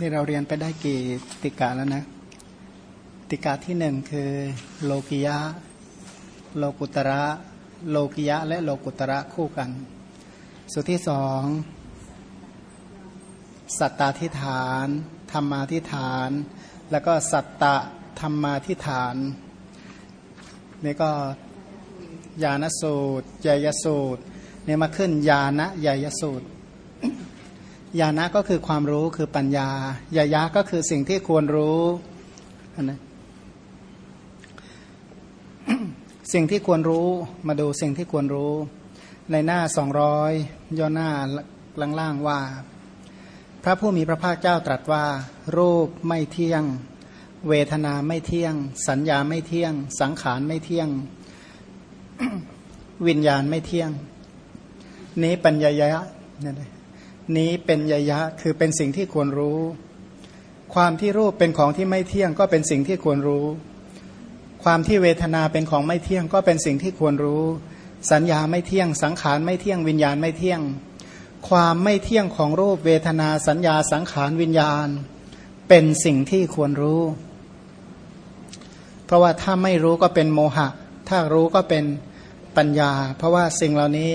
นี่เราเรียนไปได้กี่ติกาแล้วนะ ติกาที่หนึ่งคือโลกิยะ โลกุตระ โลกิยะ และโลกุตระคู่กัน สุดที่สอง สัตตาธิฐาน ธรรมาธิฐาน แล้วก็สัตตะธรรมาธิฐาน นี่ก็ยานสูตรยยสูตรเนี่ยมาขึ้นยานะยยสูตร ญาณะก็คือความรู้คือปัญญายายะก็คือสิ่งที่ควรรู้นะสิ่งที่ควรรู้มาดูสิ่งที่ควรรู้ ในหน้าสองร้อยย่อหน้าล่างๆว่า พระผู้มีพระภาคเจ้าตรัสว่า รูปไม่เที่ยง เวทนาไม่เที่ยง สัญญาไม่เที่ยง สังขารไม่เที่ยง วิญญาณไม่เที่ยง นี้ปัญญายะเนี่ย นี้เป็นยยะคือเป็นสิ่งที่ควรรู้ ความที่รูปเป็นของที่ไม่เที่ยงก็เป็นสิ่งที่ควรรู้ ความที่เวทนาเป็นของไม่เที่ยงก็เป็นสิ่งที่ควรรู้ สัญญาไม่เที่ยง สังขารไม่เที่ยง วิญญาณไม่เที่ยง ความไม่เที่ยงของรูปเวทนาสัญญาสังขารวิญญาณ เป็นสิ่งที่ควรรู้ เพราะว่าถ้าไม่รู้ก็เป็นโมหะ ถ้ารู้ก็เป็นปัญญา เพราะว่าสิ่งเหล่านี้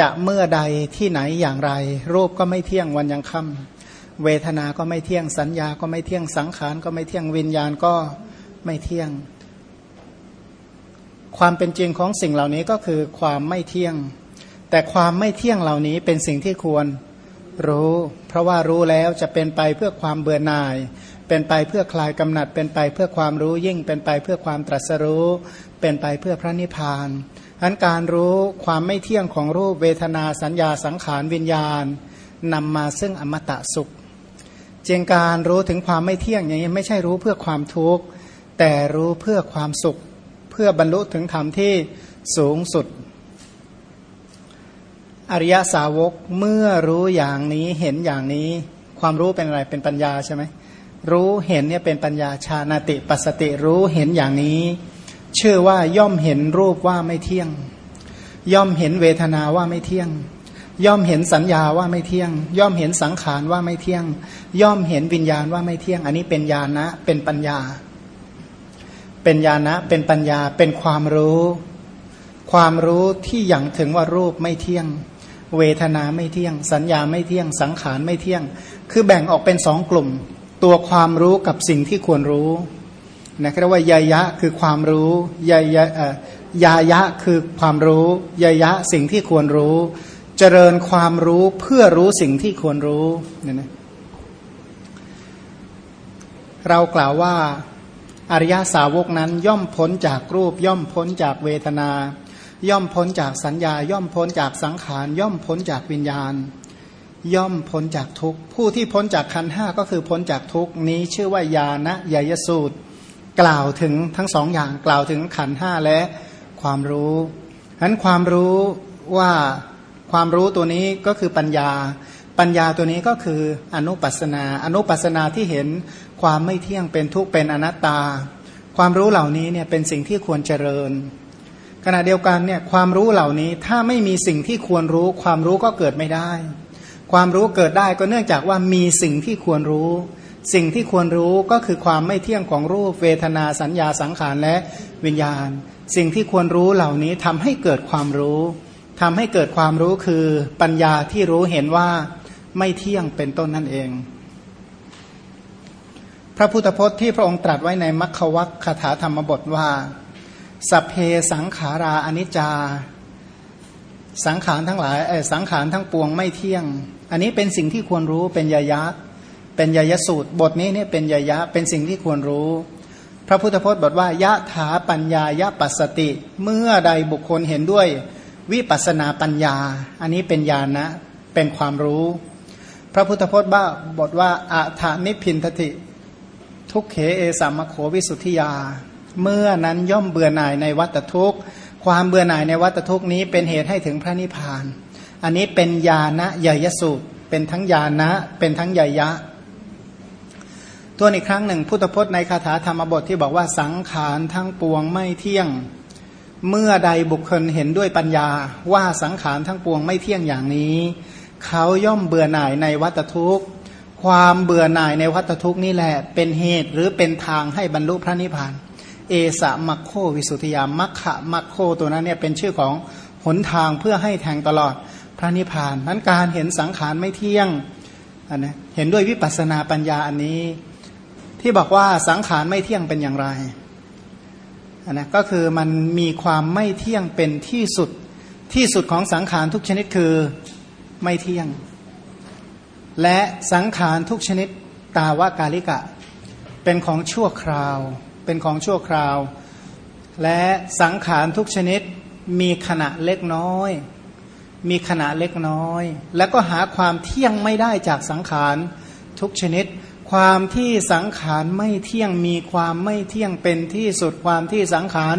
จะเมื่อใดที่ไหนอย่างไร รูปก็ไม่เที่ยงวันยังค่ำเวทนา ก็ไม่เที่ยงสัญญา ก็ไม่เที่ยงสังขารก็ไม่เที่ยงวิญญาณก็ไม่เที่ยง ความเป็นจริงของสิ่งเหล่านี้ก็คือความไม่เที่ยง แต่ความไม่เที่ยงเหล่านี้เป็นสิ่งที่ควรรู้ เพราะว่ารู้แล้วจะเป็นไปเพื่อความเบื่อหน่าย เป็นไปเพื่อคลายกำหนัด เป็นไปเพื่อความรู้ยิ่ง เป็นไปเพื่อความตรัสรู้ เป็นไปเพื่อพระนิพพาน อันการรู้ความไม่เที่ยงของรูปเวทนาสัญญาสังขารวิญญาณนำมาซึ่งอมตะสุขเจงการรู้ถึงความไม่เที่ยงอย่างนี้ไม่ใช่รู้เพื่อความทุกข์แต่รู้เพื่อความสุข เพื่อบรรลุถึงธรรมที่สูงสุด อริยสาวกเมื่อรู้อย่างนี้เห็นอย่างนี้ ความรู้เป็นอะไรเป็นปัญญาใช่ไหมรู้เห็นเนี่ยเป็นปัญญาชาณติปัสติรู้เห็นอย่างนี้ ชื่อว่าย่อมเห็นรูปว่าไม่เที่ยง ย่อมเห็นเวทนาว่าไม่เที่ยง ย่อมเห็นสัญญาว่าไม่เที่ยง ย่อมเห็นสังขารว่าไม่เที่ยง ย่อมเห็นวิญญาณว่าไม่เที่ยง อันนี้เป็นญาณะเป็นปัญญา เป็นญาณะเป็นปัญญาเป็นความรู้ ความรู้ที่อย่างถึงว่ารูปไม่เที่ยง เวทนาไม่เที่ยง สัญญาไม่เที่ยง สังขารไม่เที่ยง คือแบ่งออกเป็นสองกลุ่ม ตัวความรู้กับสิ่งที่ควรรู้ นะเรียกว่ายายะคือความรู้ยายะยายะคือความรู้ยายะสิ่งที่ควรรู้ เจริญความรู้เพื่อรู้สิ่งที่ควรรู้เนี่ยนะเรากล่าวว่าอริยสาวกนั้นย่อมพ้นจากรูป ย่อมพ้นจากเวทนา ย่อมพ้นจากสัญญา ย่อมพ้นจากสังขาร ย่อมพ้นจากวิญญาณ ย่อมพ้นจากทุกผู้ที่พ้นจากขันห้าก็คือพ้นจากทุกนี้ชื่อว่ายานะยายสูตร กล่าวถึงทั้งสองอย่างกล่าวถึงขันห้าและความรู้ฉะนั้นความรู้ว่าความรู้ตัวนี้ก็คือปัญญา ปัญญาตัวนี้ก็คืออนุปัสนา อนุปัสนาที่เห็นความไม่เที่ยงเป็นทุกข์เป็นอนัตตา ความรู้เหล่านี้เนี่ยเป็นสิ่งที่ควรเจริญ ขณะเดียวกันเนี่ยความรู้เหล่านี้ถ้าไม่มีสิ่งที่ควรรู้ ความรู้ก็เกิดไม่ได้ ความรู้เกิดได้ก็เนื่องจากว่ามีสิ่งที่ควรรู้ สิ่งที่ควรรู้ก็คือความไม่เที่ยงของรูปเวทนาสัญญาสังขารและวิญญาณ สิ่งที่ควรรู้เหล่านี้ทำให้เกิดความรู้ทำให้เกิดความรู้คือปัญญาที่รู้เห็นว่าไม่เที่ยงเป็นต้นนั่นเอง พระพุทธพจน์ที่พระองค์ตรัสไว้ในมัคควัคคาถาธรรมบทว่า สัพเพสังขาราอนิจจา สังขารทั้งหลายสังขารทั้งปวงไม่เที่ยง อันนี้เป็นสิ่งที่ควรรู้เป็นยายะ เป็นยยสูตร บทนี้เนี่ยเป็นยยะเป็นสิ่งที่ควรรู้ พระพุทธพจน์บอกว่ายะถาปัญญายะปัสสติ เมื่อใดบุคคลเห็นด้วยวิปัสนาปัญญา อันนี้เป็นญาณนะเป็นความรู้ พระพุทธพจน์บ้าบทว่าอาถานิพินทติทุกเขเอสามโขวิสุทธิยา เมื่อนั้นย่อมเบื่อหน่ายในวัตทุกข์ ความเบื่อหน่ายในวัตทุกข์นี้เป็นเหตุให้ถึงพระนิพพาน อันนี้เป็นญาณะยยสูตร เป็นทั้งญาณะเป็นทั้งยยะ ตัวอีกครั้งหนึ่งพุทธพจน์ในคาถาธรรมบทที่บอกว่าสังขารทั้งปวงไม่เที่ยง เมื่อใดบุคคลเห็นด้วยปัญญา ว่าสังขารทั้งปวงไม่เที่ยงอย่างนี้ เขาย่อมเบื่อหน่ายในวัตทุกข์ ความเบื่อหน่ายในวัฏทุกข์นี่แหละ เป็นเหตุหรือเป็นทางให้บรรลุพระนิพพาน เอสะมัคโควิสุทธิยามัคคะมัคโคตัวนั้นเนี่ยเป็นชื่อของหนทางเพื่อให้แทงตลอดพระนิพพานนั้นการเห็นสังขารไม่เที่ยงอันนะเห็นด้วยวิปัสสนาปัญญาอันนี้ ที่บอกว่าสังขารไม่เที่ยงเป็นอย่างไรนนะก็คือมันมีความไม่เที่ยงเป็นที่สุดที่สุดของสังขารทุกชนิดคือไม่เที่ยง และสังขารทุกชนิดตาวากาลิกะ เป็นของชั่วคราว เป็นของชั่วคราว และสังขารทุกชนิดมีขณะเล็กน้อย มีขณะเล็กน้อย แล้วก็หาความเที่ยงไม่ได้จากสังขารทุกชนิด ความที่สังขารไม่เที่ยงมีความไม่เที่ยงเป็นที่สุดความที่สังขาร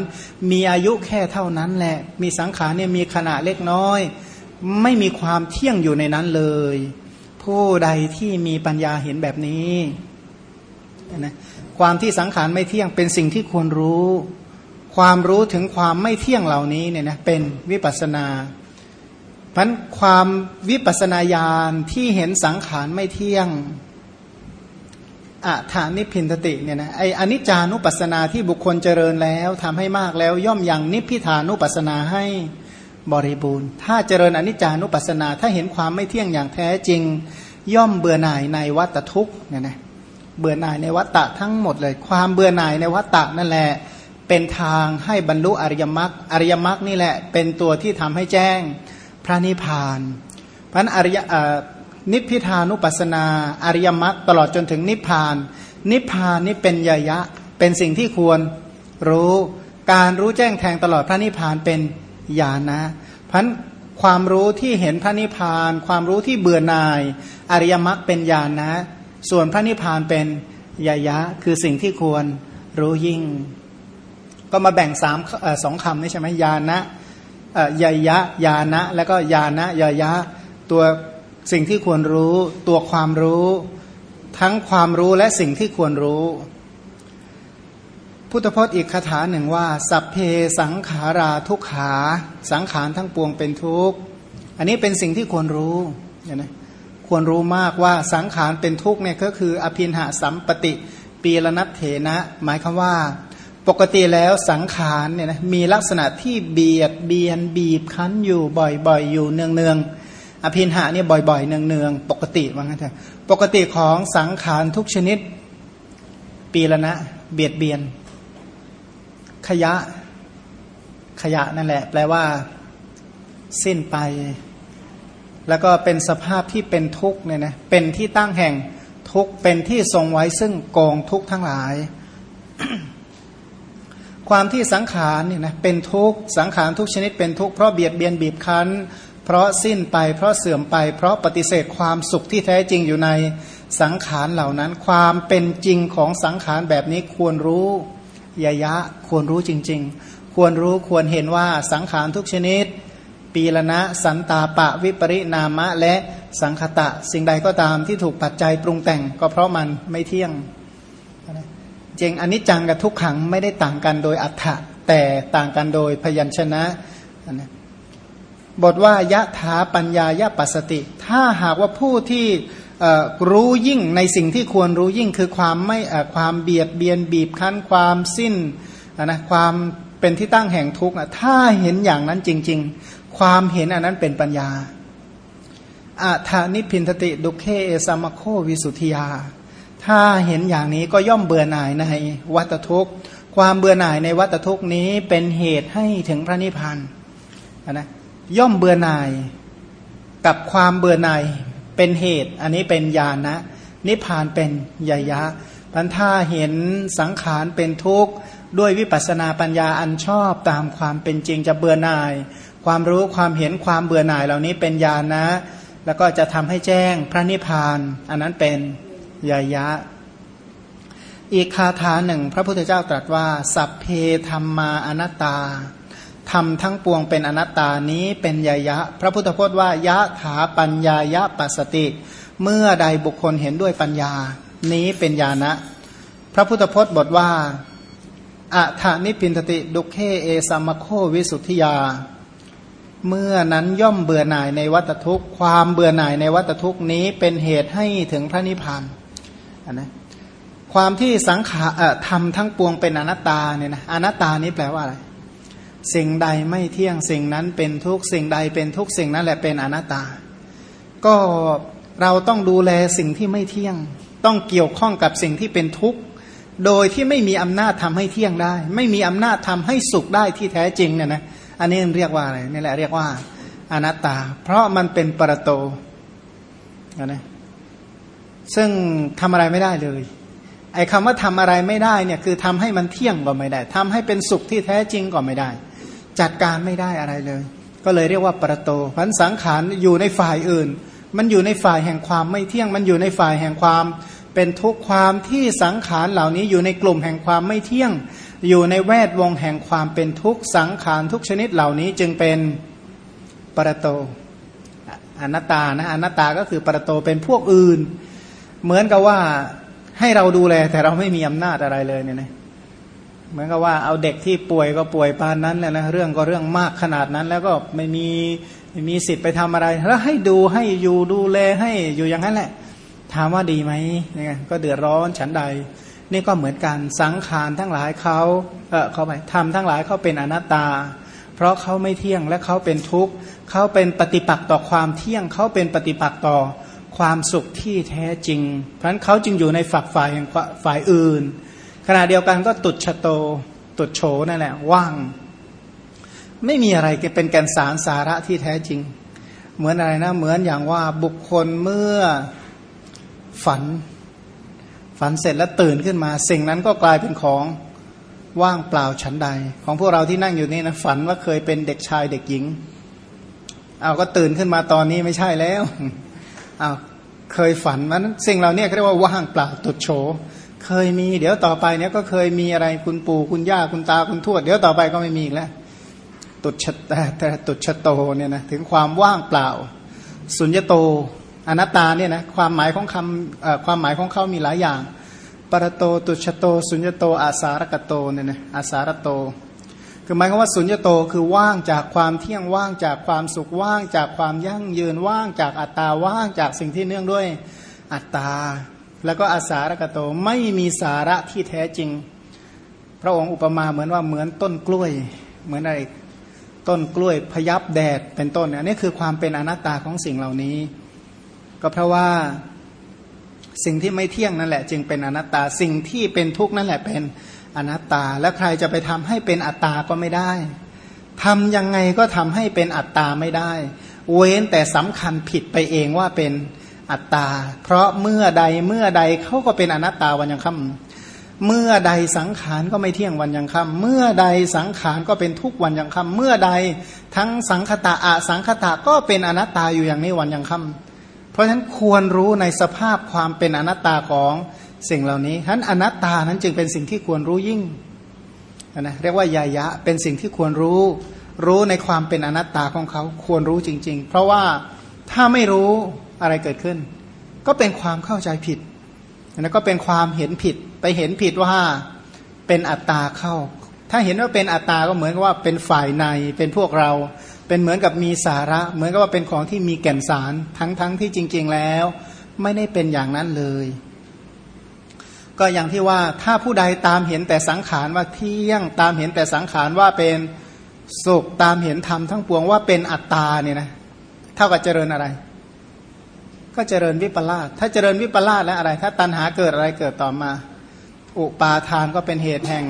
มีอายุแค่เท่านั้นแหละ มีสังขารเนี่ยมีขณะเล็กน้อย ไม่มีความเที่ยงอยู่ในนั้นเลย ผู้ใดที่มีปัญญาเห็นแบบนี้นะความที่สังขารไม่เที่ยงเป็นสิ่งที่ควรรู้ ความรู้ถึงความไม่เที่ยงเหล่านี้เนี่ยนะเป็นวิปัสนาพันความวิปัสนาญาณที่เห็นสังขารไม่เที่ยง อัฐานิพินทติเนี่ยนะไออนิจจานุปัสนาที่บุคคลเจริญแล้วทำให้มากแล้วย่อมยังนิพิทานุปัสนาให้บริบูรณ์ ถ้าเจริญอนิจจานุปัสนา ถ้าเห็นความไม่เที่ยงอย่างแท้จริง ย่อมเบื่อหน่ายในวัตทุกเนี่ยนะเบื่อหน่ายในวัตตะทั้งหมดเลย ความเบื่อหน่ายในวัตตะนั่นแหละ เป็นทางให้บรรลุอริยมรรคอริยมรรคนี่แหละ เป็นตัวที่ทำให้แจ้งพระนิพพานพันอริย นิพพิทานุปัสนา อริยมรรคตลอดจนถึงนิพพาน นิพพานนี่เป็นยยะ เป็นสิ่งที่ควรรู้การรู้แจ้งแทงตลอดพระนิพพานเป็นญาณนะพันความรู้ที่เห็นพระนิพพาน ความรู้ที่เบื่อหน่าย อริยมรรคเป็นญาณนะ ส่วนพระนิพพานเป็นยยะ คือสิ่งที่ควรรู้ยิ่ง ก็มาแบ่งสามสองคำนี่ใช่ไหมยานะยยะยานะแล้วก็ยานะยยะตัว สิ่งที่ควรรู้ ตัวความรู้ ทั้งความรู้และสิ่งที่ควรรู้ พุทธพจน์อีกคาถาหนึ่งว่า สัพเพสังขาราทุกขา สังขารทั้งปวงเป็นทุกข์อันนี้เป็นสิ่งที่ควรรู้เห็นไหมควรรู้มากว่าสังขารเป็นทุกข์เนี่ยก็คือ อภินหาสัมปติปีละนัตเถนะ หมายคือว่า ปกติแล้วสังขารเนี่ยนะมีลักษณะที่เบียดเบียนบีบคั้นอยู่บ่อยๆ อยู่เนืองๆ อภินหาเนี่ยบ่อยๆ เนืองๆ ปกติว่างั้นเถอะปกติของสังขารทุกชนิด ปีละนะ เบียดเบียน ขยะ ขยะนั่นแหละ แปลว่า สิ้นไป แล้วก็เป็นสภาพที่เป็นทุกข์เนี่ยนะเป็นที่ตั้งแห่งทุกข์เป็นที่ทรงไว้ซึ่งกองทุกข์ทั้งหลาย ความที่สังขารเนี่ยนะเป็นทุกข์สังขารทุกชนิดเป็นทุกข์เพราะเบียดเบียนบีบคั้น เพราะสิ้นไปเพราะเสื่อมไป เพราะปฏิเสธความสุขที่แท้จริงอยู่ในสังขารเหล่านั้น ความเป็นจริงของสังขารแบบนี้ควรรู้ยะยะควรรู้จริง ๆ ควรรู้ควรเห็นว่าสังขารทุกชนิด ปีละนะสันตาปะวิปริณามะและสังคตะ สิ่งใดก็ตามที่ถูกปัจจัยปรุงแต่งก็เพราะมันไม่เที่ยงจริงอนนี้จังกับทุกขังไม่ได้ต่างกันโดยอัฏฐะแต่ต่างกันโดยพยัญชนะนะ บทว่ายะถาปัญญายะปัสติ ถ้าหากว่าผู้ที่รู้ยิ่งในสิ่งที่ควรรู้ยิ่งคือความไม่ความเบียดเบียนบีบคั้นความสิ้นนะความเป็นที่ตั้งแห่งทุกข์ถ้าเห็นอย่างนั้นจริง ๆ ความเห็นอันนั้นเป็นปัญญาอัธานิพินทติดุเคสมโควิสุทธิยา ถ้าเห็นอย่างนี้ก็ย่อมเบื่อหน่ายในวัตทุกข์ความเบื่อหน่ายในวัตทุกข์นี้เป็นเหตุให้ถึงพระนิพพานนะ ย่อมเบื่อหน่ายกับความเบื่อหน่ายเป็นเหตุ อันนี้เป็นญาณนะ นิพพานเป็นยยะพันถ้าเห็นสังขารเป็นทุกข์ ด้วยวิปัสนาปัญญาอันชอบตามความเป็นจริงจะเบื่อหน่าย ความรู้ความเห็นความเบื่อหน่ายเหล่านี้เป็นญาณนะ แล้วก็จะทำให้แจ้งพระนิพพาน อันนั้นเป็นยายะ อีกคาถาหนึ่ง พระพุทธเจ้าตรัสว่า สัพเพธรรมาอนัตตา ทำทั้งปวงเป็นอนัตตานี้เป็นยายะ พระพุทธพจน์ว่ายะถาปัญญายะปัสติ เมื่อใดบุคคลเห็นด้วยปัญญา นี้เป็นญาณะพระพุทธพจน์บทว่าอัฐานิพินติดุเคเอสัมโควิสุทธิยา เมื่อนั้นย่อมเบื่อหน่ายในวัตทุกข์ ความเบื่อหน่ายในวัตทุกข์นี้เป็นเหตุให้ถึงพระนิพพานนนะความที่สังขารทำทั้งปวงเป็นอนัตตาเนี่ยนะอนัตตานี้แปลว่าอะไร สิ่งใดไม่เที่ยงสิ่งนั้นเป็นทุกสิ่งใดเป็นทุกสิ่งนั้นแหละเป็นอนัตตา ก็เราต้องดูแลสิ่งที่ไม่เที่ยง ต้องเกี่ยวข้องกับสิ่งที่เป็นทุกข์ โดยที่ไม่มีอำนาจทำให้เที่ยงได้ ไม่มีอำนาจทำให้สุขได้ที่แท้จริงเนี่ยนะอันนี้เรียกว่าอะไรนี่แหละเรียกว่าอนัตตา เพราะมันเป็นปรโตนะซึ่งทำอะไรไม่ได้เลยไอ้คำว่าทำอะไรไม่ได้เนี่ยคือทำให้มันเที่ยงก็ไม่ได้ทำให้เป็นสุขที่แท้จริงก็ไม่ได้ จัดการไม่ได้อะไรเลย ก็เลยเรียกว่าปรโตพันสังขารอยู่ในฝ่ายอื่น มันอยู่ในฝ่ายแห่งความไม่เที่ยง มันอยู่ในฝ่ายแห่งความ เป็นทุกความที่สังขารเหล่านี้อยู่ในกลุ่มแห่งความไม่เที่ยง อยู่ในแวดวงแห่งความเป็นทุกสังขารทุกชนิดเหล่านี้จึงเป็นปรโตอนัตตานะอนัตตาก็คือปรโตเป็นพวกอื่น เหมือนกับว่าให้เราดูแลแต่เราไม่มีอำนาจอะไรเลยเนี่ยนะ เหมือนกับว่าเอาเด็กที่ป่วยก็ป่วยปานนั้นแหละนะเรื่องก็เรื่องมากขนาดนั้น แล้วก็ไม่มีไม่มีสิทธิ์ไปทำอะไร แล้วให้ดูให้อยู่ดูแลให้อยู่อย่างนั้นแหละ ถามว่าดีไหมเนี่ยก็เดือดร้อนฉันใด นี่ก็เหมือนกันสังขารทั้งหลายเขาเออเขาไปทำทั้งหลายเขาเป็นอนัตตา เพราะเขาไม่เที่ยงและเขาเป็นทุกข์เขาเป็นปฏิปักษ์ต่อความเที่ยงเขาเป็นปฏิปักษ์ต่อความสุขที่แท้จริง เพราะฉะนั้นเขาจึงอยู่ในฝักฝ่ายแห่งฝ่ายอื่น ขณะเดียวกันก็ตุดชโต ตุดโฉนั่นแหละว่าง ไม่มีอะไรเป็นแกนสารสาระที่แท้จริง เหมือนอะไรนะ เหมือนอย่างว่าบุคคลเมื่อฝัน ฝันเสร็จแล้วตื่นขึ้นมา สิ่งนั้นก็กลายเป็นของว่างเปล่าฉันใด ของพวกเราที่นั่งอยู่นี่นะฝันว่าเคยเป็นเด็กชายเด็กหญิงเอาก็ตื่นขึ้นมาตอนนี้ไม่ใช่แล้วเอาเคยฝันมันสิ่งเราเนี่ยเรียกว่าว่างเปล่าตุดโฉ เคยมี เดี๋ยวต่อไปเนี่ยก็เคยมีอะไรคุณปู่คุณย่าคุณตาคุณทวด เดี๋ยวต่อไปก็ไม่มีอีกแล้วตุดชะแต่ตุดชะโตเนี่ยนะถึงความว่างเปล่า สุญญโตอนัตตาเนี่ยนะความหมายของคำความหมายของเขามีหลายอย่าง ปรโตตุชโต สุญญโต อาสารกโตเนี่ยนะอาสารโต คือหมายความว่าสุญญโตคือว่างจากความเที่ยงว่างจากความสุขว่างจากความยั่งยืนว่างจากอัตตาว่างจากสิ่งที่เนื่องด้วยอัตตา แล้วก็อาสารกโตไม่มีสาระที่แท้จริง พระองค์อุปมาเหมือนว่าเหมือนต้นกล้วย เหมือนอะไรต้นกล้วยพยับแดดเป็นต้นอันนี้คือความเป็นอนัตตาของสิ่งเหล่านี้ ก็เพราะว่าสิ่งที่ไม่เที่ยงนั่นแหละ จึงเป็นอนัตตาสิ่งที่เป็นทุกข์นั่นแหละเป็นอนัตตา แล้วใครจะไปทำให้เป็นอัตตาก็ไม่ได้ทำยังไงก็ทำให้เป็นอัตตาไม่ได้ เว้นแต่สำคัญผิดไปเองว่าเป็น อัตตา เพราะเมื่อใดเมื่อใดเขาก็เป็นอนัตตาวันยังค่ำเมื่อใดสังขารก็ไม่เที่ยงวันยังค่ำเมื่อใดสังขารก็เป็นทุกวันยังค่ำเมื่อใดทั้งสังคตะอสังคตะก็เป็นอนัตตาอยู่อย่างนี้วันยังค่ำเพราะฉะนั้นควรรู้ในสภาพความเป็นอนัตตาของสิ่งเหล่านี้ฉะนั้นอนัตตานั้นจึงเป็นสิ่งที่ควรรู้ยิ่งนะเรียกว่ายายะเป็นสิ่งที่ควรรู้รู้ในความเป็นอนัตตาของเขาควรรู้จริง ๆ เพราะว่าถ้าไม่รู้ อะไรเกิดขึ้น ก็เป็นความเข้าใจผิดแล้วก็เป็นความเห็นผิดไปเห็นผิดว่าเป็นอัตตาเข้า ถ้าเห็นว่าเป็นอัตตาก็เหมือนกับว่าเป็นฝ่ายในเป็นพวกเรา เป็นเหมือนกับมีสาระ เหมือนกับว่าเป็นของที่มีแก่นสารทั้งๆทที่จริง ๆแล้ว ไม่ได้เป็นอย่างนั้นเลย ก็อย่างที่ว่าถ้าผู้ใดตามเห็นแต่สังขารว่าเที่ยงตามเห็นแต่สังขารว่าเป็นสุขตามเห็นธรรมทั้งปวงว่าเป็นอัตตาเนี่ยนะเท่ากับเจริญอะไร ก็เจริญวิปลาสถ้าเจริญวิปลาสแล้วอะไร ถ้าตัณหาเกิดอะไรเกิดต่อมา อุปาทานก็เป็นเหตุแห่ง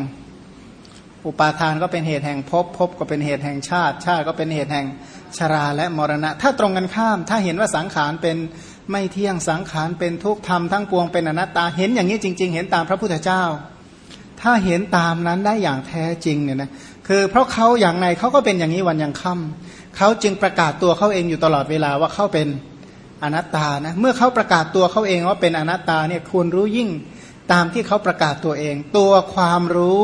อุปาทานก็เป็นเหตุแห่งภพภพก็เป็นเหตุแห่งชาติ ชาติก็เป็นเหตุแห่งชราและมรณะ ถ้าตรงกันข้าม ถ้าเห็นว่าสังขารเป็นไม่เที่ยงสังขารเป็นทุกข์ธรรมทั้งปวงเป็นอนัตตาเห็นอย่างนี้จริง ๆ เห็นตามพระพุทธเจ้า ถ้าเห็นตามนั้นได้อย่างแท้จริงเนี่ยนะคือเพราะเขาอย่างไรเขาก็เป็นอย่างนี้วันยังค่ำเขาจึงประกาศตัวเขาเองอยู่ตลอดเวลาว่าเขาเป็น อนัตตานะเมื่อเขาประกาศตัวเขาเองว่าเป็นอนัตตาเนี่ยควรรู้ยิ่งตามที่เขาประกาศตัวเอง ตัวความรู้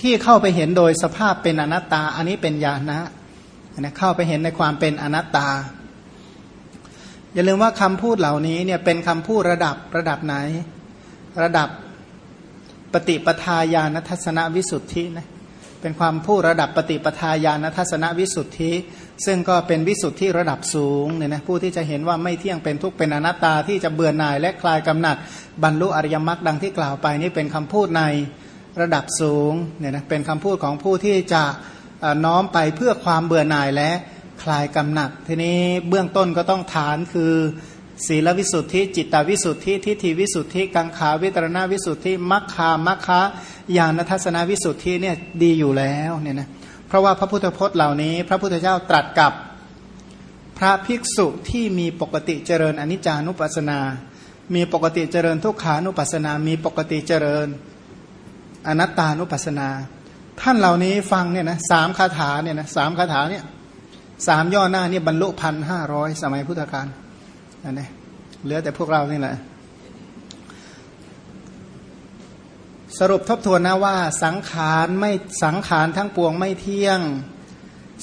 ที่เข้าไปเห็นโดยสภาพเป็นอนัตตา อันนี้เป็นญาณนะนะเข้าไปเห็นในความเป็นอนัตตา อย่าลืมว่าคำพูดเหล่านี้เนี่ยเป็นคำพูดระดับระดับไหน ระดับปฏิปทาญาณทัศนวิสุทธินะเป็นความพูดระดับปฏิปทาญาณทัศนวิสุทธิ ซึ่งก็เป็นวิสุทธิระดับสูงเนี่ยนะผู้ที่จะเห็นว่าไม่เที่ยงเป็นทุกข์เป็นอนัตตาที่จะเบื่อหน่ายและคลายกำหนัด บรรลุอริยมรรคดังที่กล่าวไปนี่เป็นคำพูดในระดับสูงเนี่ยนะเป็นคำพูดของผู้ที่จะน้อมไปเพื่อความเบื่อหน่ายและคลายกำหนัด ทีนี้เบื้องต้นก็ต้องฐานคือ ศีลวิสุทธิ จิตตวิสุทธิทิฏฐิวิสุทธิ กังขาวิตรณวิสุทธิมัคคามัคคะญาณทัศนวิสุทธิเนี่ยดีอยู่แล้วเนี่ยนะเราะว่าพระพุทธพจน์เหล่านี้ พระพุทธเจ้าตรัสกับพระภิกษุที่มีปกติเจริญอนิจจานุปัสสนา มีปกติเจริญทุกขานุปัสสนา มีปกติเจริญอนัตตานุปัสสนา ท่านเหล่านี้ฟังเนี่ยนะสามคาถาเนี่ยนะสามคาถาเนี่ยสามย่อหน้านี่บรรลุพันห้าร้อยสมัยพุทธกาลนั่นเองเหลือแต่พวกเรานี่แหละ สรุปทบทวนนะว่า สังขารไม่สังขารทั้งปวงไม่เที่ยง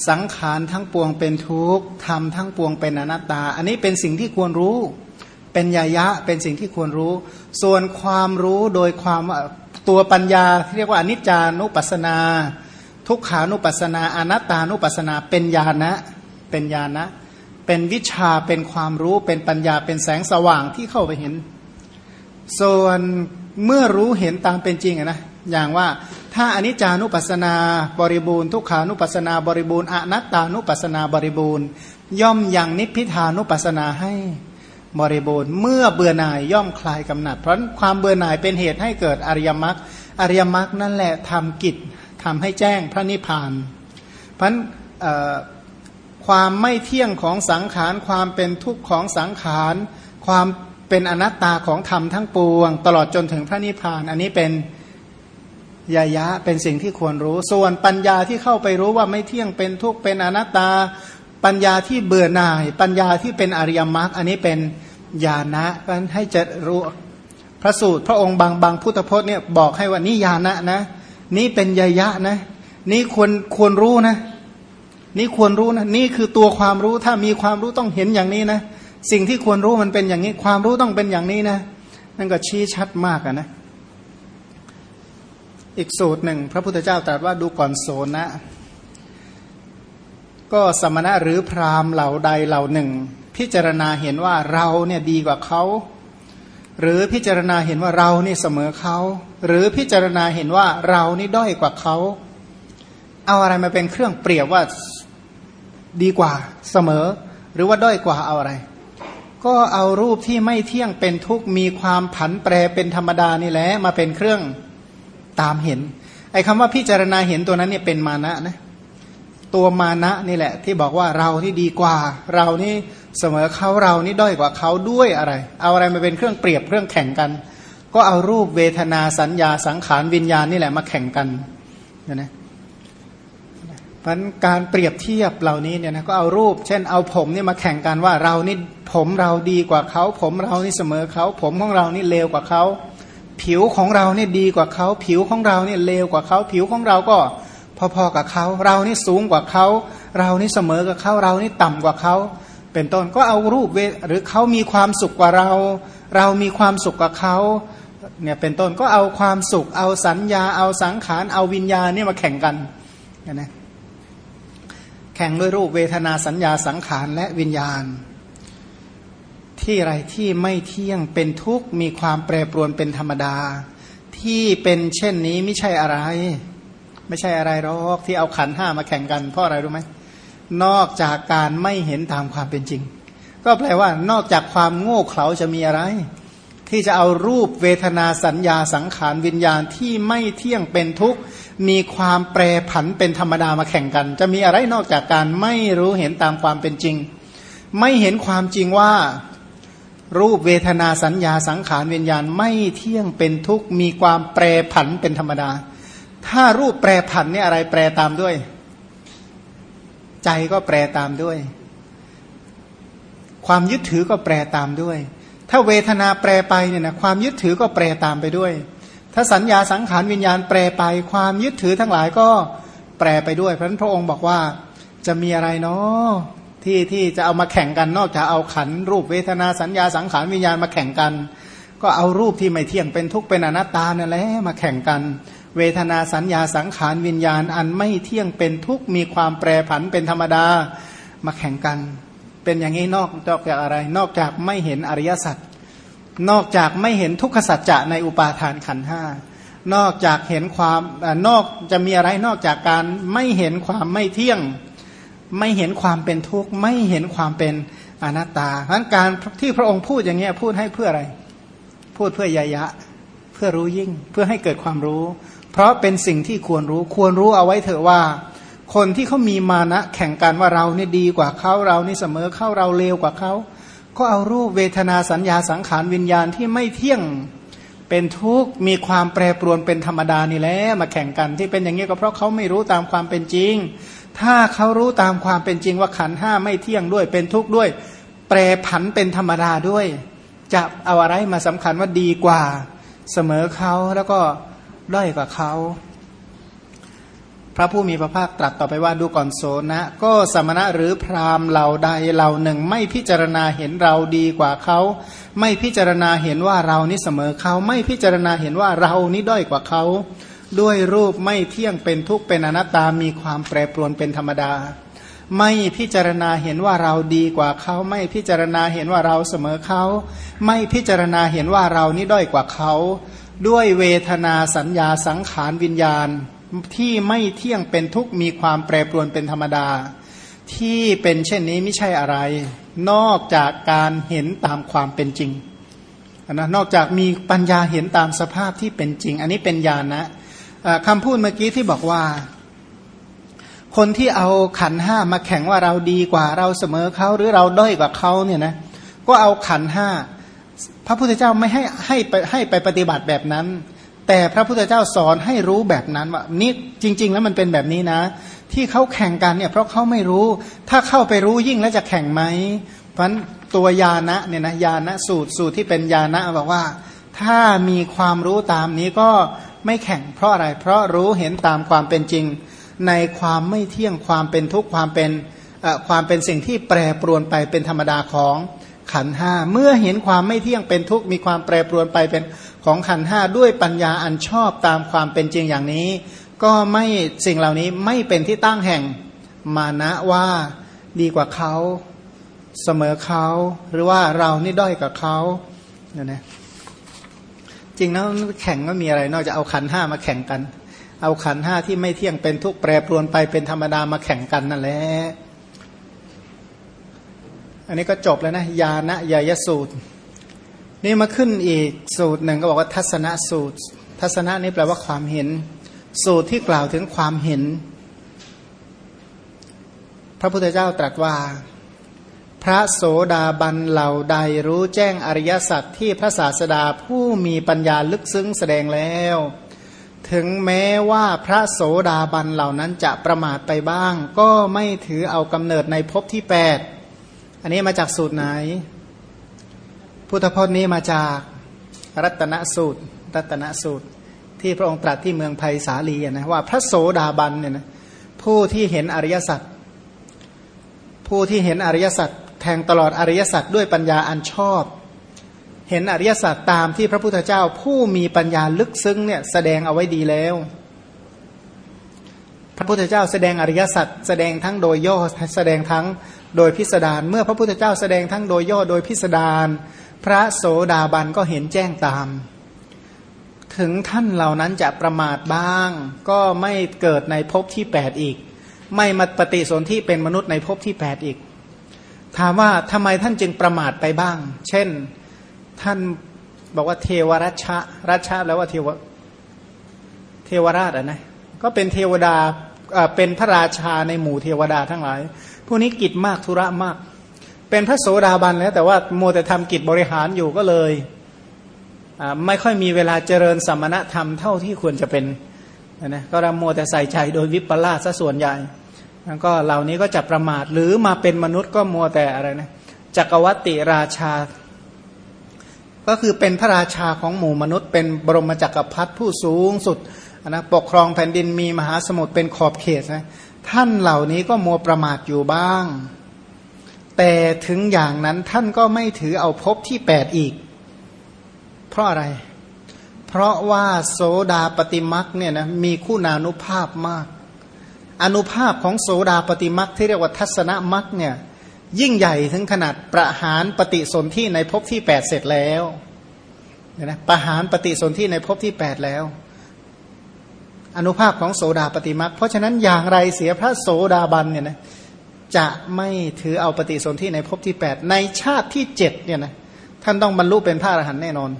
สังขารทั้งปวงเป็นทุกข์ธรรมทั้งปวงเป็นอนัตตา อันนี้เป็นสิ่งที่ควรรู้ เป็นยายะเป็นสิ่งที่ควรรู้ ส่วนความรู้โดยความตัวปัญญาที่เรียกว่าอนิจจานุปัสสนา ทุกขานุปัสสนาอนัตตานุปัสสนาเป็นญาณะเป็นญาณะเป็นวิชาเป็นความรู้เป็นปัญญาเป็นแสงสว่างที่เข้าไปเห็น ส่วน เมื่อรู้เห็นตามเป็นจริงนะอย่างว่าถ้าอนิจจานุปัสสนาบริบูรณ์ทุกขานุปัสสนาบริบูรณ์อนัตตานุปัสสนาบริบูรณ์ ย่อมยังนิพพิทานุปัสสนาให้บริบูรณ์ เมื่อเบื่อหน่ายย่อมคลายกำหนัด เพราะความเบื่อหน่ายเป็นเหตุให้เกิดอริยมรรคอริยมรรคนั่นแหละทำกิจทำให้แจ้งพระนิพพานเพราะความไม่เที่ยงของสังขารความเป็นทุกข์ของสังขารความ เป็นอนัตตาของธรรมทั้งปวง ตลอดจนถึงพระนิพพาน อันนี้เป็นยายะเป็นสิ่งที่ควรรู้ ส่วนปัญญาที่เข้าไปรู้ว่าไม่เที่ยงเป็นทุกข์เป็นอนัตตา ปัญญาที่เบื่อหน่าย ปัญญาที่เป็นอริยมรรคอันนี้เป็นญาณะกันให้จะรู้พระสูตรพระองค์บางบางพุทธพจน์เนี่ยบอกให้ว่านี่ญาณะนะ นี่เป็นยายะนะ นี่ควรควรรู้นะ นี่ควรรู้นะ นี่คือตัวความรู้ถ้ามีความรู้ต้องเห็นอย่างนี้นะ สิ่งที่ควรรู้มันเป็นอย่างนี้ ความรู้ต้องเป็นอย่างนี้นะนั่นก็ชี้ชัดมากนะ อีกสูตรหนึ่ง พระพุทธเจ้าตรัสว่าดูก่อนโสนะ ก็สมณะหรือพราหมณ์เหล่าใดเหล่าหนึ่ง พิจารณาเห็นว่าเราเนี่ยดีกว่าเขาหรือพิจารณาเห็นว่าเรานี่เสมอเขา หรือพิจารณาเห็นว่าเรานี่ด้อยกว่าเขา เอาอะไรมาเป็นเครื่องเปรียบว่าดีกว่าเสมอ หรือว่าด้อยกว่าเอาอะไร ก็เอารูปที่ไม่เที่ยงเป็นทุกมีความผันแปรเป็นธรรมดานี่แหละมาเป็นเครื่องตามเห็น ไอ้คำว่าพิจารณาเห็นตัวนั้นเนี่ยเป็นมานะนะตัวมานะนี่แหละ ที่บอกว่าเราที่ดีกว่า เรานี่เสมอเขาเรานี่ด้อยกว่าเขาด้วยอะไร เอาอะไรมาเป็นเครื่องเปรียบเครื่องแข่งกัน ก็เอารูปเวทนาสัญญาสังขารวิญญาณนี่แหละมาแข่งกันนะ พันการเปรียบเทียบเหล่านี้เนี่ยนะก็เอารูป เช่นเอาผมเนี่ยมาแข่งกันว่าเรานี่ผมเราดีกว่าเขา ผมเรานี่เสมอเขาผมของเรานี่เลวกว่าเขาผิวของเราเนี่ยดีกว่าเขาผิวของเราเนี่ยเลวกว่าเขาผิวของเราก็พอๆกับเขาเรานี่สูงกว่าเขาเรานี่เสมอกับเขาเรานี่ต่ำกว่าเขาเป็นต้นก็เอารูปเวหรือเขามีความสุขกว่าเรา เรามีความสุขกับเขาเนี่ยเป็นต้นก็เอาความสุขเอาสัญญาเอาสังขารเอาวิญญาณเนี่ยมาแข่งกันนะ ข่งด้วยรูปเวทนาสัญญาสังขารและวิญญาณ ที่ไรที่ไม่เที่ยงเป็นทุกข์มีความแปรปรวนเป็นธรรมดา ที่เป็นเช่นนี้ไม่ใช่อะไร ไม่ใช่อะไรหรอกที่เอาขันห้ามาแข่งกันเพราะอะไรรู้ไหมนอกจากการไม่เห็นตามความเป็นจริง ก็แปลว่านอกจากความโง่เขลาจะมีอะไร ที่จะเอารูปเวทนาสัญญาสังขารวิญญาณที่ไม่เที่ยงเป็นทุกข์ มีความแปรผันเป็นธรรมดามาแข่งกัน จะมีอะไรนอกจากการไม่รู้เห็นตามความเป็นจริง ไม่เห็นความจริงว่า รูปเวทนาสัญญาสังขารวิญญาณไม่เที่ยงเป็นทุกข์มีความแปรผันเป็นธรรมดา ถ้ารูปแปรผันนี่อะไรแปรตามด้วย ใจก็แปรตามด้วย ความยึดถือก็แปรตามด้วย ถ้าเวทนาแปรไปเนี่ยนะความยึดถือก็แปรตามไปด้วย ถ้าสัญญาสังขารวิญญาณแปรไปความยึดถือทั้งหลายก็แปรไปด้วยเพราะนั้นพระองค์บอกว่าจะมีอะไรเนาะที่ที่จะเอามาแข่งกันนอกจากเอาขันรูปเวทนาสัญญาสังขารวิญญาณมาแข่งกัน ก็เอารูปที่ไม่เที่ยงเป็นทุกข์เป็นอนัตตานั่นแหละมาแข่งกัน เวทนาสัญญาสังขารวิญญาณ อันไม่เที่ยงเป็นทุกข์มีความแปรผันเป็นธรรมดามาแข่งกัน เป็นอย่างนี้นอกจากอะไร นอกจากไม่เห็นอริยสัจ นอกจากไม่เห็นทุกขสัจจะในอุปาทานขันห้านอกจากเห็นความนอกจะมีอะไรนอกจากการไม่เห็นความไม่เที่ยง ไม่เห็นความเป็นทุกข์ไม่เห็นความเป็นอนัตตาเพราะการที่พระองค์พูดอย่างเงี้ยพูดให้เพื่ออะไร พูดเพื่อยยะ เพื่อรู้ยิ่งเพื่อให้เกิดความรู้ เพราะเป็นสิ่งที่ควรรู้ควรรู้เอาไว้เถอะว่า คนที่เขามีมานะแข่งกันว่าเรานี่ดีกว่าเขาเรานี่เสมอเข้าเราเลวกว่าเขา ก็เอารูปเวทนาสัญญาสังขารวิญญาณที่ไม่เที่ยงเป็นทุกข์มีความแปรปรวนเป็นธรรมดานี่แหละมาแข่งกันที่เป็นอย่างนี้ก็เพราะเขาไม่รู้ตามความเป็นจริง ถ้าเขารู้ตามความเป็นจริงว่าขันห้าไม่เที่ยงด้วยเป็นทุกข์ด้วย แปรผันเป็นธรรมดาด้วย จะเอาอะไรมาสำคัญว่าดีกว่าเสมอเขาแล้วก็ด้อยกว่าเขา พระผู้มีพระภาคตรัสต่อไปว่าดูก่อนโสนะ ก็สมณะหรือพราหมณ์เหล่าใดเหล่าหนึ่ง ไม่พิจารณาเห็นเราดีกว่าเขา ไม่พิจารณาเห็นว่าเรานี่เสมอเขาไม่พิจารณาเห็นว่าเรานี่ด้อยกว่าเขา ด้วยรูปไม่เที่ยงเป็นทุกข์เป็นอนัตตามีความแปรปรวนเป็นธรรมดา ไม่พิจารณาเห็นว่าเราดีกว่าเขา ไม่พิจารณาเห็นว่าเราเสมอเขา ไม่พิจารณาเห็นว่าเรานี่ด้อยกว่าเขา ด้วยเวทนาสัญญาสังขารวิญญาณ ที่ไม่เที่ยงเป็นทุกข์มีความแปรปรวนเป็นธรรมดา ที่เป็นเช่นนี้ไม่ใช่อะไร นอกจากการเห็นตามความเป็นจริงนะนอกจากมีปัญญาเห็นตามสภาพที่เป็นจริง อันนี้เป็นญาณนะคำพูดเมื่อกี้ที่บอกว่า คนที่เอาขันห้ามาแข่งว่าเราดีกว่าเราเสมอเขาหรือเราด้อยกว่าเขาเนี่ยนะก็เอาขันห้าพระพุทธเจ้าไม่ให้ให้ไปให้ไปปฏิบัติแบบนั้น แต่พระพุทธเจ้าสอนให้รู้แบบนั้นว่านี่จริง ๆ แล้วมันเป็นแบบนี้นะ ที่เขาแข่งกันเนี่ยเพราะเขาไม่รู้ ถ้าเข้าไปรู้ยิ่งแล้วจะแข่งไหมเพราะตัวยานะเนี่ยนะยานะสูตรสูตรที่เป็นยานะบอกว่า ถ้ามีความรู้ตามนี้ก็ไม่แข่งเพราะอะไร เพราะรู้เห็นตามความเป็นจริง ในความไม่เที่ยงความเป็นทุกข์ความเป็นความเป็นสิ่งที่แปรปรวนไปเป็นธรรมดาของ ขันห้าเมื่อเห็นความไม่เที่ยงเป็นทุกข์มีความแปรปรวนไปเป็นของขันห้าด้วยปัญญาอันชอบตามความเป็นจริงอย่างนี้ ก็ไม่สิ่งเหล่านี้ไม่เป็นที่ตั้งแห่งมานะว่าดีกว่าเขาเสมอเขาหรือว่าเรานี่ด้อยกับเขาเนี่ยนะจริงนะแข่งก็มีอะไร นอกจากเอาขันห้ามาแข่งกัน เอาขันห้าที่ไม่เที่ยงเป็นทุกข์แปรปรวนไปเป็นธรรมดามาแข่งกันนั่นแหละ อันนี้ก็จบแล้วนะยาณยายสูตร นี่มาขึ้นอีกสูตรหนึ่งก็บอกว่าทัศนสูตร ทัศนะนี่แปลว่าความเห็น สูตรที่กล่าวถึงความเห็น พระพุทธเจ้าตรัสว่า พระโสดาบันเหล่าใดรู้แจ้งอริยสัจที่พระศาสดาผู้มีปัญญาลึกซึ้งแสดงแล้ว ถึงแม้ว่าพระโสดาบันเหล่านั้นจะประมาทไปบ้าง ก็ไม่ถือเอากำเนิดในภพที่แปด อันนี้มาจากสูตรไหน พุทธพจน์นี้มาจากรัตนสูตร รัตนสูตร ที่พระองค์ตรัสที่เมืองไผ่สาลีนะว่าพระโสดาบันเนี่ยนะผู้ที่เห็นอริยสัจผู้ที่เห็นอริยสัจแทงตลอดอริยสัจด้วยปัญญาอันชอบ เห็นอริยสัจตามที่พระพุทธเจ้าผู้มีปัญญาลึกซึ้งเนี่ยแสดงเอาไว้ดีแล้ว พระพุทธเจ้าแสดงอริยสัจแสดงทั้งโดยย่อแสดงทั้ง โดยพิสดารเมื่อพระพุทธเจ้าแสดงทั้งโดยย่อโดยพิสดารพระโสดาบันก็เห็นแจ้งตาม ถึงท่านเหล่านั้นจะประมาทบ้าง ก็ไม่เกิดในภพที่แปดอีก ไม่มาปฏิสนธิเป็นมนุษย์ในภพที่แปดอีก ถามว่าทำไมท่านจึงประมาทไปบ้าง เช่นท่านบอกว่าเทวรัชะรัชะแล้วว่าเทวเทวราชอะนะก็เป็นเทวดาเป็นพระราชาในหมู่เทวดาทั้งหลาย วกนี้กิจมากธุระมาก เป็นพระโสดาบันแล้วแต่ว่าโมแต่ทำกิจบริหารอยู่ก็เลยไม่ค่อยมีเวลาเจริญสัมมณธรรมเท่าที่ควรจะเป็นนะก็รำโมแต่ใส่ใจโดยวิปลาสซะส่วนใหญ่แล้วก็เหล่านี้ก็จะประมาทหรือมาเป็นมนุษย์ก็มัวแต่อะไรนะจักรวัติราชา ก็คือเป็นพระราชาของหมู่มนุษย์ เป็นบรมจักรพรรดิผู้สูงสุดนะปกครองแผ่นดินมีมหาสมุทรเป็นขอบเขตนะ ท่านเหล่านี้ก็มัวประมาทอยู่บ้าง แต่ถึงอย่างนั้นท่านก็ไม่ถือเอาพบที่แปดอีก เพราะอะไร เพราะว่าโสดาปฏิมักเนี่ยนะมีคู่นานุภาพมาก อนุภาพของโสดาปฏิมักที่เรียกว่าทัศนมักเนี่ยยิ่งใหญ่ถึงขนาดประหารปฏิสนธิในภพที่8เสร็จแล้วเนี่ยนะประหารปฏิสนธิในภพที่8แล้ว อนุภาพของโสดาปฏิมักเพราะฉะนั้นอย่างไรเสียพระโสดาบันเนี่ยนะจะไม่ถือเอาปฏิสนธิในภพที่ 8 ในชาติที่7เนี่ยนะท่านต้องบรรลุเป็นพระอรหันต์แน่นอน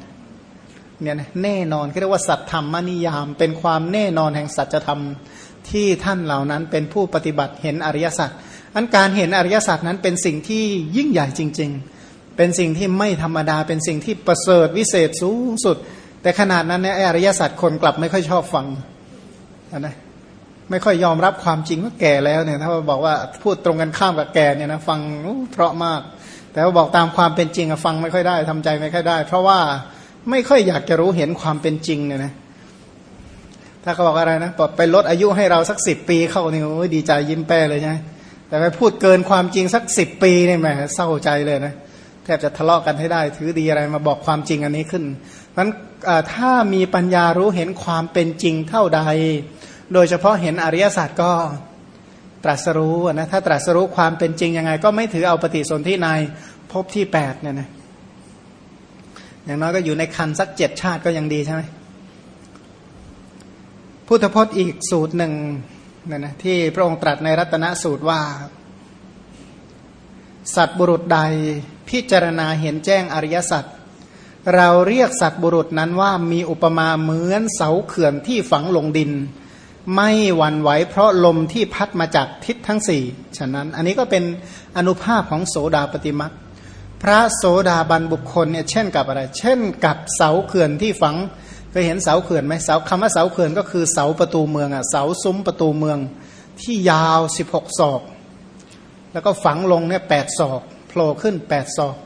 เนี่ยนะแน่นอนเรียกว่าสัตธรรมนิยาม เป็นความแน่นอนแห่งสัจธรรมที่ท่านเหล่านั้นเป็นผู้ปฏิบัติเห็นอริยสัจอันการเห็นอริยสัจนั้นเป็นสิ่งที่ยิ่งใหญ่จริง ๆ เป็นสิ่งที่ไม่ธรรมดา เป็นสิ่งที่ประเสริฐวิเศษสูงสุด แต่ขนาดนั้นเนี่ยอริยสัจคนกลับไม่ค่อยชอบฟัง นะไม่ค่อยยอมรับความจริงว่าแก่แล้วเนี่ยถ้าบอกว่าพูดตรงกันข้ามกับแก่เนี่ยนะฟังเพราะมาก แต่ว่าบอกตามความเป็นจริงฟังไม่ค่อยได้ทำใจไม่ค่อยได้ เพราะว่าไม่ค่อยอยากจะรู้เห็นความเป็นจริงเนี่ยนะถ้าเขาบอกอะไรนะไปลดอายุให้เราสักสิบปีเข้านี่โอ้ยดีใจยิ้มแป้เลยใช่ไหมแต่ไปพูดเกินความจริงสักสิบปีนี่แหมเศร้าใจเลยนะแทบจะทะเลาะกันให้ได้ ถือดีอะไรมาบอกความจริงอันนี้ขึ้นเพราะถ้ามีปัญญารู้เห็นความเป็นจริงเท่าใด โดยเฉพาะเห็นอริยสัจก็ตรัสรู้นะถ้าตรัสรู้ความเป็นจริงยังไง ก็ไม่ถือเอาปฏิสนธิในภพที่แปดเนี่ยนะอย่างน้อยก็อยู่ในคันสักเจ็ดชาติก็ยังดีใช่ไหมพุทธพจน์อีกสูตรหนึ่งเนะนะที่พระองค์ตรัสในรัตนสูตรว่า สัตบุรุษใดพิจารณาเห็นแจ้งอริยสัจเราเรียกสัตบุรุษนั้นว่ามีอุปมาเหมือนเสาเขื่อนที่ฝังลงดิน ไม่หวั่นไหวเพราะลมที่พัดมาจากทิศทั้งสี่ฉะนั้นอันนี้ก็เป็นอนุภาพของโสดาปฏิมักพระโสดาบันบุคคลเนี่ยเช่นกับอะไร เช่นกับเสาเขื่อนที่ฝังเคยเห็นเสาเขื่อนไหมเสาคำว่าเสาเขื่อนก็คือเสาประตูเมืองอะเสาซุ้มประตูเมืองที่ยาวสิบหกศอก แล้วก็ฝังลงเนี่ยแปดศอกโผล่ขึ้นแปดศอก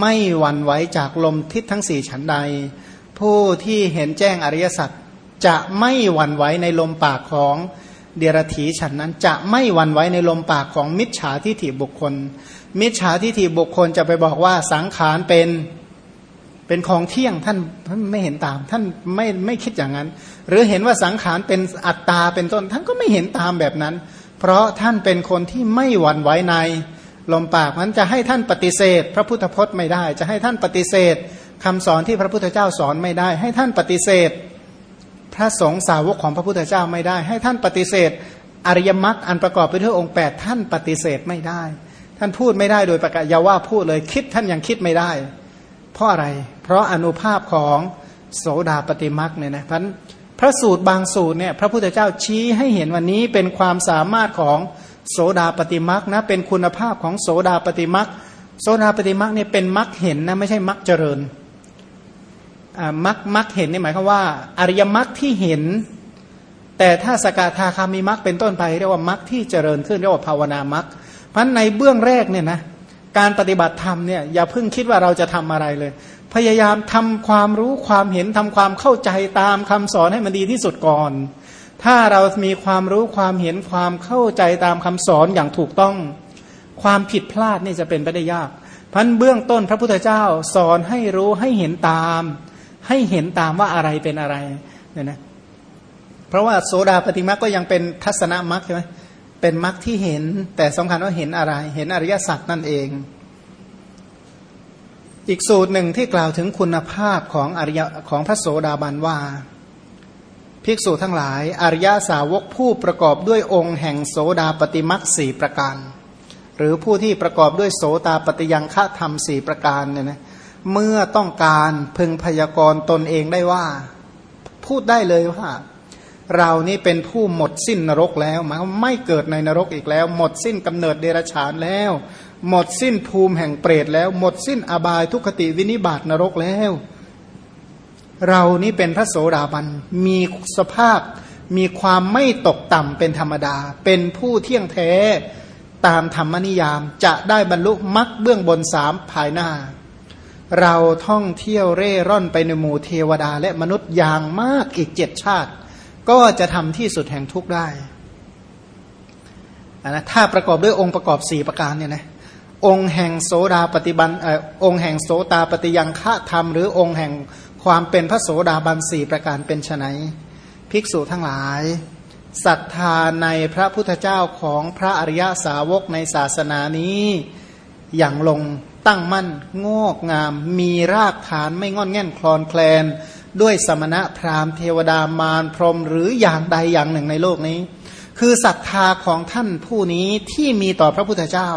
ไม่หวั่นไหวจากลมทิศทั้งสี่ฉันใด ผู้ที่เห็นแจ้งอริยสัจ จะไม่หวั่นไหวในลมปากของเดรธีฉันนั้นจะไม่หวั่นไหวในลมปากของมิจฉาทิฐิบุคคล มิจฉาทิฐิบุคคลจะไปบอกว่าสังขารเป็นเป็นของเที่ยงท่านท่านไม่เห็นตาม ท่านไม่ไม่คิดอย่างนั้น หรือเห็นว่าสังขารเป็นอัตตาเป็นต้น ท่านก็ไม่เห็นตามแบบนั้น เพราะท่านเป็นคนที่ไม่หวั่นไหวในลมปากนั้นจะให้ท่านปฏิเสธ พระพุทธพจน์ไม่ได้ จะให้ท่านปฏิเสธคำสอนที่พระพุทธเจ้าสอนไม่ได้ ให้ท่านปฏิเสธ พระสงฆ์สาวกของพระพุทธเจ้าไม่ได้ ให้ท่านปฏิเสธ อริยมรรคอันประกอบไปด้วยองค์ 8 ท่านปฏิเสธไม่ได้ ท่านพูดไม่ได้โดยประกาศยาว่าพูดเลยคิดท่านยังคิดไม่ได้ เพราะอะไร เพราะอนุภาพของโสดาปฏิมักเนี่ยนะพันพระสูตรบางสูตรเนี่ยพระพุทธเจ้าชี้ให้เห็นวันนี้เป็นความสามารถของโสดาปฏิมักนะเป็นคุณภาพของโสดาปฏิมักโสดาปฏิมักเนี่ยเป็นมักเห็นนะไม่ใช่มักเจริญ มักมักเห็นนี่หมายความว่า อริยมักที่เห็น แต่ถ้าสกทาคามีมักเป็นต้นไปเรียกว่ามักที่เจริญขึ้นเรียกว่าภาวนามักเพราะในเบื้องแรกเนี่ยนะการปฏิบัติธรรมเนี่ยอย่าเพิ่งคิดว่าเราจะทำอะไรเลย พยายามทำความรู้ความเห็นทำความเข้าใจตามคำสอนให้มันดีที่สุดก่อน ถ้าเรามีความรู้ความเห็นความเข้าใจตามคำสอนอย่างถูกต้อง ความผิดพลาดนี่จะเป็นไปได้ยากพันเบื้องต้นพระพุทธเจ้าสอนให้รู้ให้เห็นตาม ให้เห็นตามว่าอะไรเป็นอะไรเนี่ยนะเพราะว่าโสดาปฏิมาก็ยังเป็นทัศนมรรคใช่ไหมเป็นมรรคที่เห็น แต่สำคัญว่าเห็นอะไร เห็นอริยสัจนั่นเอง อีกสูตรหนึ่งที่กล่าวถึงคุณภาพของอริยของพระโสดาบันว่าภิกษุทั้งหลาย อริยสาวกผู้ประกอบด้วยองค์แห่งโสดาปฏิมักสี่ประการ หรือผู้ที่ประกอบด้วยโสตาปฏิยังฆธรรมสี่ประการเนี่ยนะ เมื่อต้องการพึงพยากรณ์ตนเองได้ว่า พูดได้เลยว่า เรานี่เป็นผู้หมดสิ้นนรกแล้วมาไม่เกิดในนรกอีกแล้ว หมดสิ้นกำเนิดเดรัจฉานแล้ว หมดสิ้นภูมิแห่งเปรตแล้ว หมดสิ้นอบายทุกขติวินิบาตนรกแล้ว เรานี่เป็นพระโสดาบันมีสภาพมีความไม่ตกต่ำเป็นธรรมดา เป็นผู้เที่ยงแท้ตามธรรมนิยามจะได้บรรลุมรรคเบื้องบนสามภายหน้า เราท่องเที่ยวเร่ร่อนไปในหมู่เทวดาและมนุษย์อย่างมากอีกเจ็ดชาติ ก็จะทำที่สุดแห่งทุกข์ได้นะถ้าประกอบด้วยองค์ประกอบสี่ประการเนี่ยนะองค์แห่งโสดาปฏิบันอองค์แห่งโสตาปฏิยังฆะธรรม หรือองค์แห่งความเป็นพระโสดาบันสี่ประการเป็นไนภิกษุทั้งหลายศรัทธาในพระพุทธเจ้าของพระอริยสาวกในศาสนานี้อย่างลง ตั้งมั่นงอกงาม มีรากฐานไม่งอนแง่นคลอนแคลน ด้วยสมณะพราหมณ์เทวดามารพรหมหรืออย่างใดอย่างหนึ่งในโลกนี้ คือศรัทธาของท่านผู้นี้ที่มีต่อพระพุทธเจ้า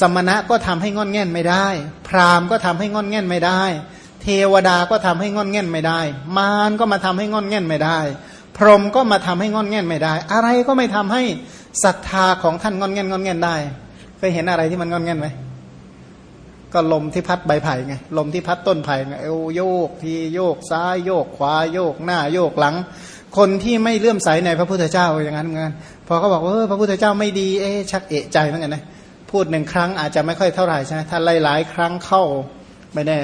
สมณะก็ทำให้งอนแง่นไม่ได้ พราหมณ์ก็ทำให้งอนแง่นไม่ได้ เทวดาก็ทำให้งอนแง่นไม่ได้ มารก็มาทำให้งอนแง่นไม่ได้ พรหมก็มาทำให้งอนแง่นไม่ได้ อะไรก็ไม่ทำให้ศรัทธาของท่านงอนแง่นงอนแง่นได้ เคยเห็นอะไรที่มันงอนแง่นไหมก็ลมที่พัดใบไผ่ไงลมที่พัดต้นไผ่ไงเอวโยกทีโยกซ้ายโยกขวาโยกหน้าโยกหลัง คนที่ไม่เลื่อมใสในพระพุทธเจ้าอย่างนั้นเหมือนกันพอเขาบอกว่าพระพุทธเจ้าไม่ดีเอ๊ชักเอะใจเหมือนกันนะพูดหนึ่งครั้งอาจจะไม่ค่อยเท่าไหร่ใช่ไหมถ้าหลายๆครั้งเข้าไม่แน่